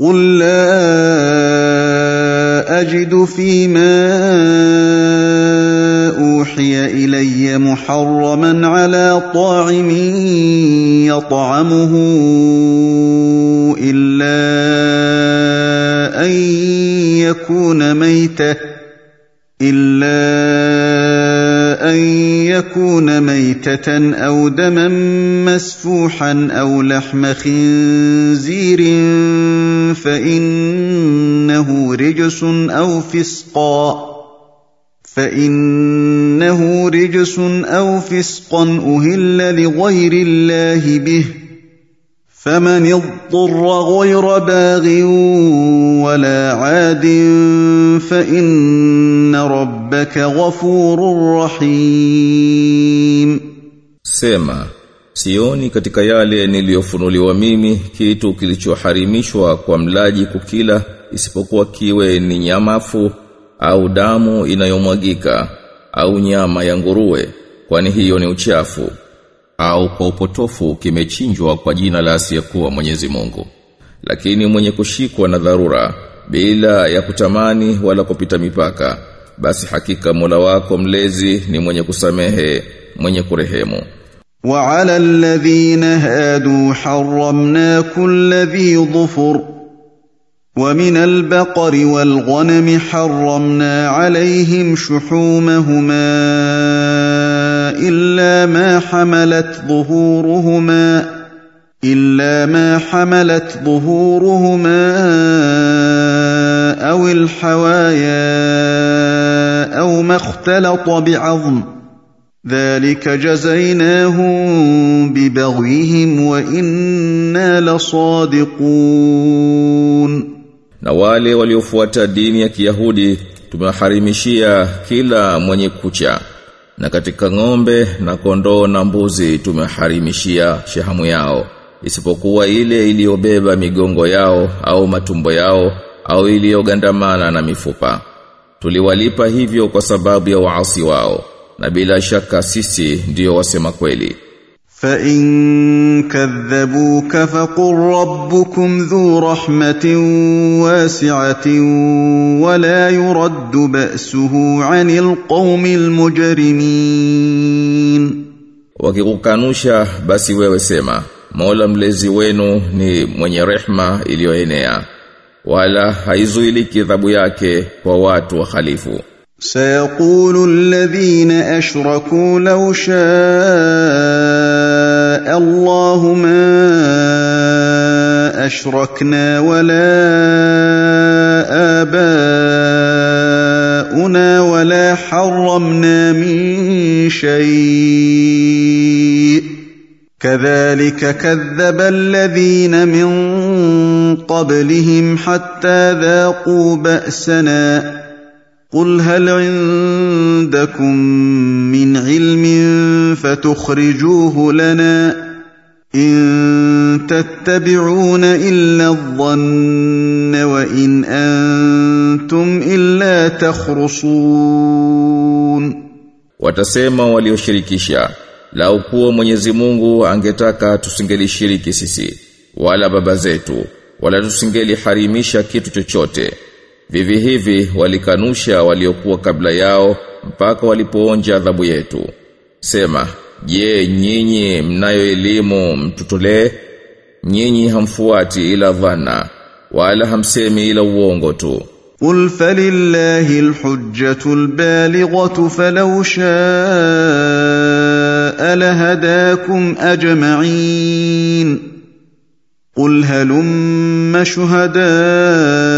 قل لا اجد فيما اوحي الي محرما على طاعم يطعمه الا ان يكون ميته الا ان يكون ميته أو دما مسفوحا أو لحم خنزير فانه رجس أو فسقا فانه رجس أو فسقا أهل لغير الله به فمن اضطر غير باغ ولا عاد فان ربك غفور رحيم Sema, sioni katika yale niliyofunuliwa mimi kitu kilichoharimishwa kwa mlaji kukila isipokuwa kiwe ni nyamafu au damu inayomwagika au nyama ya nguruwe kwani hiyo ni uchafu au kwa upotofu kimechinjwa kwa jina la asiyekuwa Mwenyezi Mungu lakini mwenye kushikwa na dharura bila ya kutamani wala kupita mipaka basi hakika Mola wako mlezi ni mwenye kusamehe mwenye kurehemu وعلى الذين هادوا حرمنا كل ذي ظفر ومن البقر والغنم حرمنا عليهم شحومهما إلا ما حملت ظهورهما إلا ما حملت ظهورهما أو الحوايا أو ما اختلط بعظم. ذلك جزيناهم ببغيهم وإنا لصادقون. Na wale waliofuata dini ya Kiyahudi tumewaharimishia kila mwenye na katika ng'ombe na kondoo na mbuzi tumeharimishia shehamu yao. Isipokuwa ile iliyobeba migongo yao au matumbo yao au iliyogandamana na mifupa. Tuliwalipa hivyo kwa sababu ya waasi wao. Na bila shaka sisi ndiyo wasema kweli فإن كذبوك فقل ربكم ذو رحمة واسعة ولا يرد بأسه عن القوم المجرمين. وكيقوكانوشا باسي ويوسيما مولا ملزي وينو ني من رحمة إليوينيا ولا هايزو إلي كذبو ياكي ووات وخليفو سيقول الذين أشركوا لو شَاءَ الله ما أشركنا ولا آباؤنا ولا حرمنا من شيء كذلك كذب الذين من قبلهم حتى ذاقوا بأسنا قل هل عندكم من علم فتخرجوه لنا ان تتبعون الا الظن وان انتم الا تخرصون Watasema walioshirikisha lau kuwa Mwenyezi Mungu angetaka tusingelishiriki sisi wala baba zetu wala tusingeliharimisha kitu chochote Vivi hivi walikanusha waliokuwa kabla yao mpaka walipoonja adhabu yetu. Sema, je, nyinyi mnayo elimu mtutolee? Nyinyi hamfuati ila dhana wala hamsemi ila uongo tu. Qul falillahi alhujjatul balighatu falau shaa lahadakum ajma'in. Qul halumma shuhadaa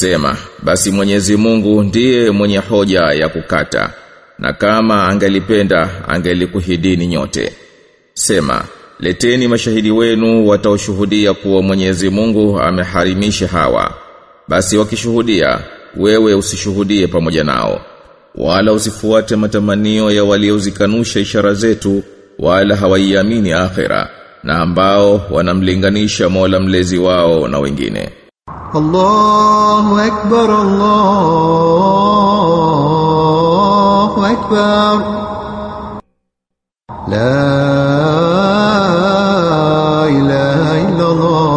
Sema, basi Mwenyezi Mungu ndiye mwenye hoja ya kukata, na kama angelipenda angelikuhidini nyote. Sema, leteni mashahidi wenu wataoshuhudia kuwa Mwenyezi Mungu ameharimisha hawa. basi wakishuhudia wewe usishuhudie pamoja nao wala usifuate matamanio ya waliozikanusha ishara zetu wala hawaiamini akhera, na ambao wanamlinganisha Mola mlezi wao na wengine الله أكبر الله أكبر لا إله إلا الله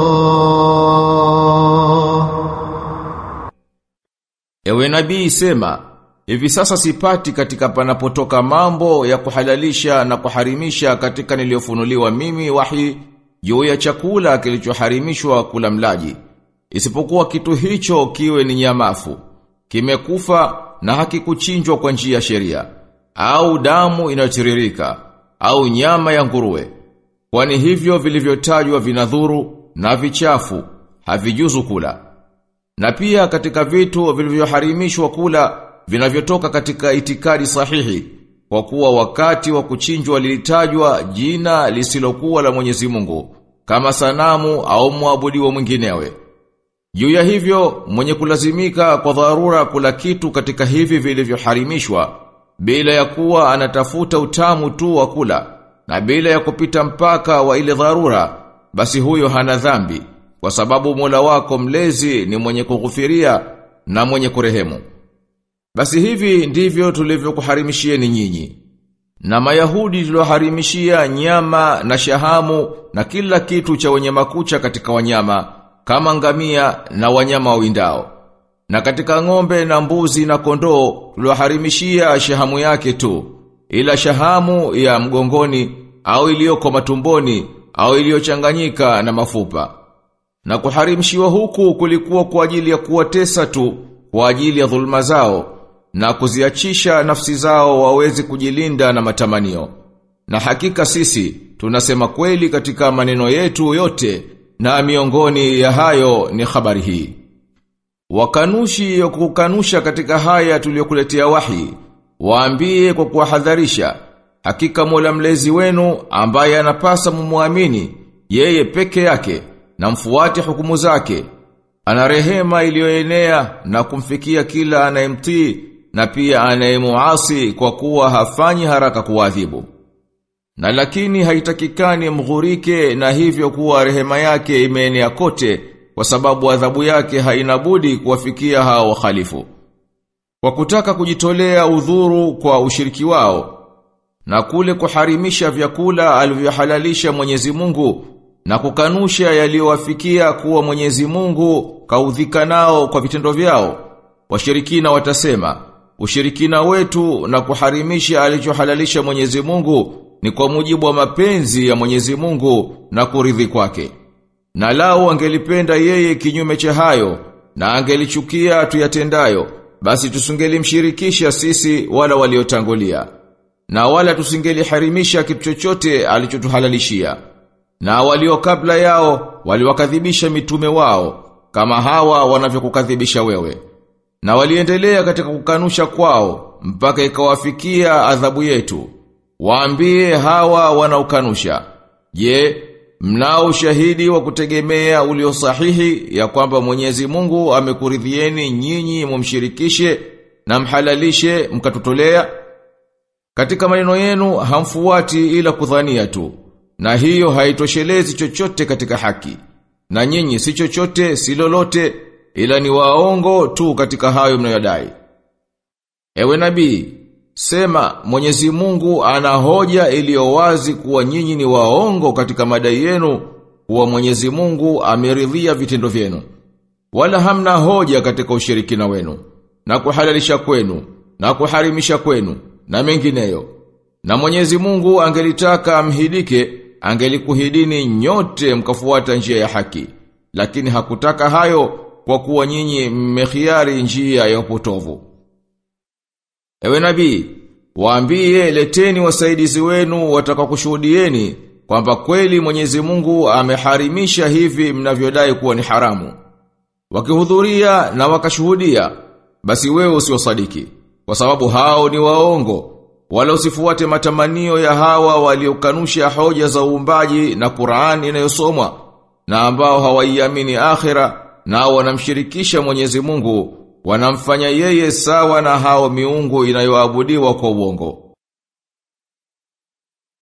Ewe nabii sema, hivi sasa sipati katika panapotoka mambo ya kuhalalisha na kuharimisha katika niliyofunuliwa mimi wahi juu ya chakula kilichoharimishwa kula mlaji. Isipokuwa kitu hicho kiwe ni nyamafu, kimekufa na hakikuchinjwa kwa njia ya sheria, au damu inayotiririka, au nyama ya nguruwe. Kwani hivyo vilivyotajwa vinadhuru na vichafu, havijuzu kula. Na pia katika vitu vilivyoharimishwa kula vinavyotoka katika itikadi sahihi kwa kuwa wakati wa kuchinjwa lilitajwa jina lisilokuwa la Mwenyezi Mungu kama sanamu au muabudiwa mwinginewe. Juu ya hivyo mwenye kulazimika kwa dharura kula kitu katika hivi vilivyoharimishwa bila ya kuwa anatafuta utamu tu wa kula na bila ya kupita mpaka wa ile dharura basi huyo hana dhambi kwa sababu Mola wako mlezi ni mwenye kughufiria na mwenye kurehemu. Basi hivi ndivyo tulivyokuharimishieni nyinyi. Na Mayahudi tulioharimishia nyama na shahamu na kila kitu cha wenye makucha katika wanyama kama ngamia na wanyama wawindao. Na katika ng'ombe na mbuzi na kondoo tulioharimishia shahamu yake tu, ila shahamu ya mgongoni au iliyoko matumboni au iliyochanganyika na mafupa. Na kuharimishiwa huku kulikuwa kwa ajili ya kuwatesa tu, kwa ajili ya dhulma zao, na kuziachisha nafsi zao waweze kujilinda na matamanio. Na hakika sisi, tunasema kweli katika maneno yetu yote, na miongoni ya hayo ni habari hii. Wakanushi ya kukanusha katika haya tuliyokuletea wahi, waambie kwa kuwahadharisha, hakika Mola mlezi wenu ambaye anapasa mumuamini, yeye peke yake, na mfuate hukumu zake. Ana rehema iliyoenea na kumfikia kila anayemtii na pia anayemuasi kwa kuwa hafanyi haraka kuadhibu. Na lakini haitakikani mghurike na hivyo kuwa rehema yake imeenea kote kwa sababu adhabu yake haina budi kuwafikia hao wakhalifu. Kwa kutaka kujitolea udhuru kwa ushiriki wao na kule kuharimisha vyakula alivyohalalisha Mwenyezi Mungu na kukanusha yaliyowafikia kuwa Mwenyezi Mungu kaudhika nao kwa vitendo vyao. Washirikina watasema, ushirikina wetu na kuharimisha alichohalalisha Mwenyezi Mungu ni kwa mujibu wa mapenzi ya Mwenyezi Mungu na kuridhi kwake. Na lao angelipenda yeye kinyume cha hayo na angelichukia tuyatendayo, basi tusingelimshirikisha sisi wala waliotangulia. Na wala tusingeliharimisha kitu chochote alichotuhalalishia. Na walio kabla yao waliwakadhibisha mitume wao kama hawa wanavyokukadhibisha wewe. Na waliendelea katika kukanusha kwao mpaka ikawafikia adhabu yetu. Waambie hawa wanaukanusha. Je, mnao shahidi wa kutegemea ulio sahihi ya kwamba Mwenyezi Mungu amekuridhieni nyinyi mumshirikishe na mhalalishe mkatutolea? Katika maneno yenu hamfuati ila kudhania tu. Na hiyo haitoshelezi chochote katika haki. Na nyinyi si chochote si lolote ila ni waongo tu katika hayo mnayodai. Ewe nabii, sema Mwenyezi Mungu ana hoja iliyo wazi kuwa nyinyi ni waongo katika madai yenu kuwa Mwenyezi Mungu ameridhia vitendo vyenu. Wala hamna hoja katika ushirikina wenu na kuhalalisha kwenu na kuharimisha kwenu na mengineyo. Na Mwenyezi Mungu angelitaka amhidike, angelikuhidini nyote mkafuata njia ya haki. Lakini hakutaka hayo kwa kuwa nyinyi mmekhiari njia ya upotovu. Ewe nabii, waambie leteni wasaidizi wenu watakakushuhudieni kwamba kweli Mwenyezi Mungu ameharimisha hivi mnavyodai kuwa ni haramu. Wakihudhuria na wakashuhudia, basi wewe usiosadiki, kwa sababu hao ni waongo. Wala usifuate matamanio ya hawa waliokanusha hoja za uumbaji na Qur'an inayosomwa na ambao hawaiamini akhira nao wanamshirikisha Mwenyezi Mungu wanamfanya yeye sawa na hao miungu inayoabudiwa kwa uongo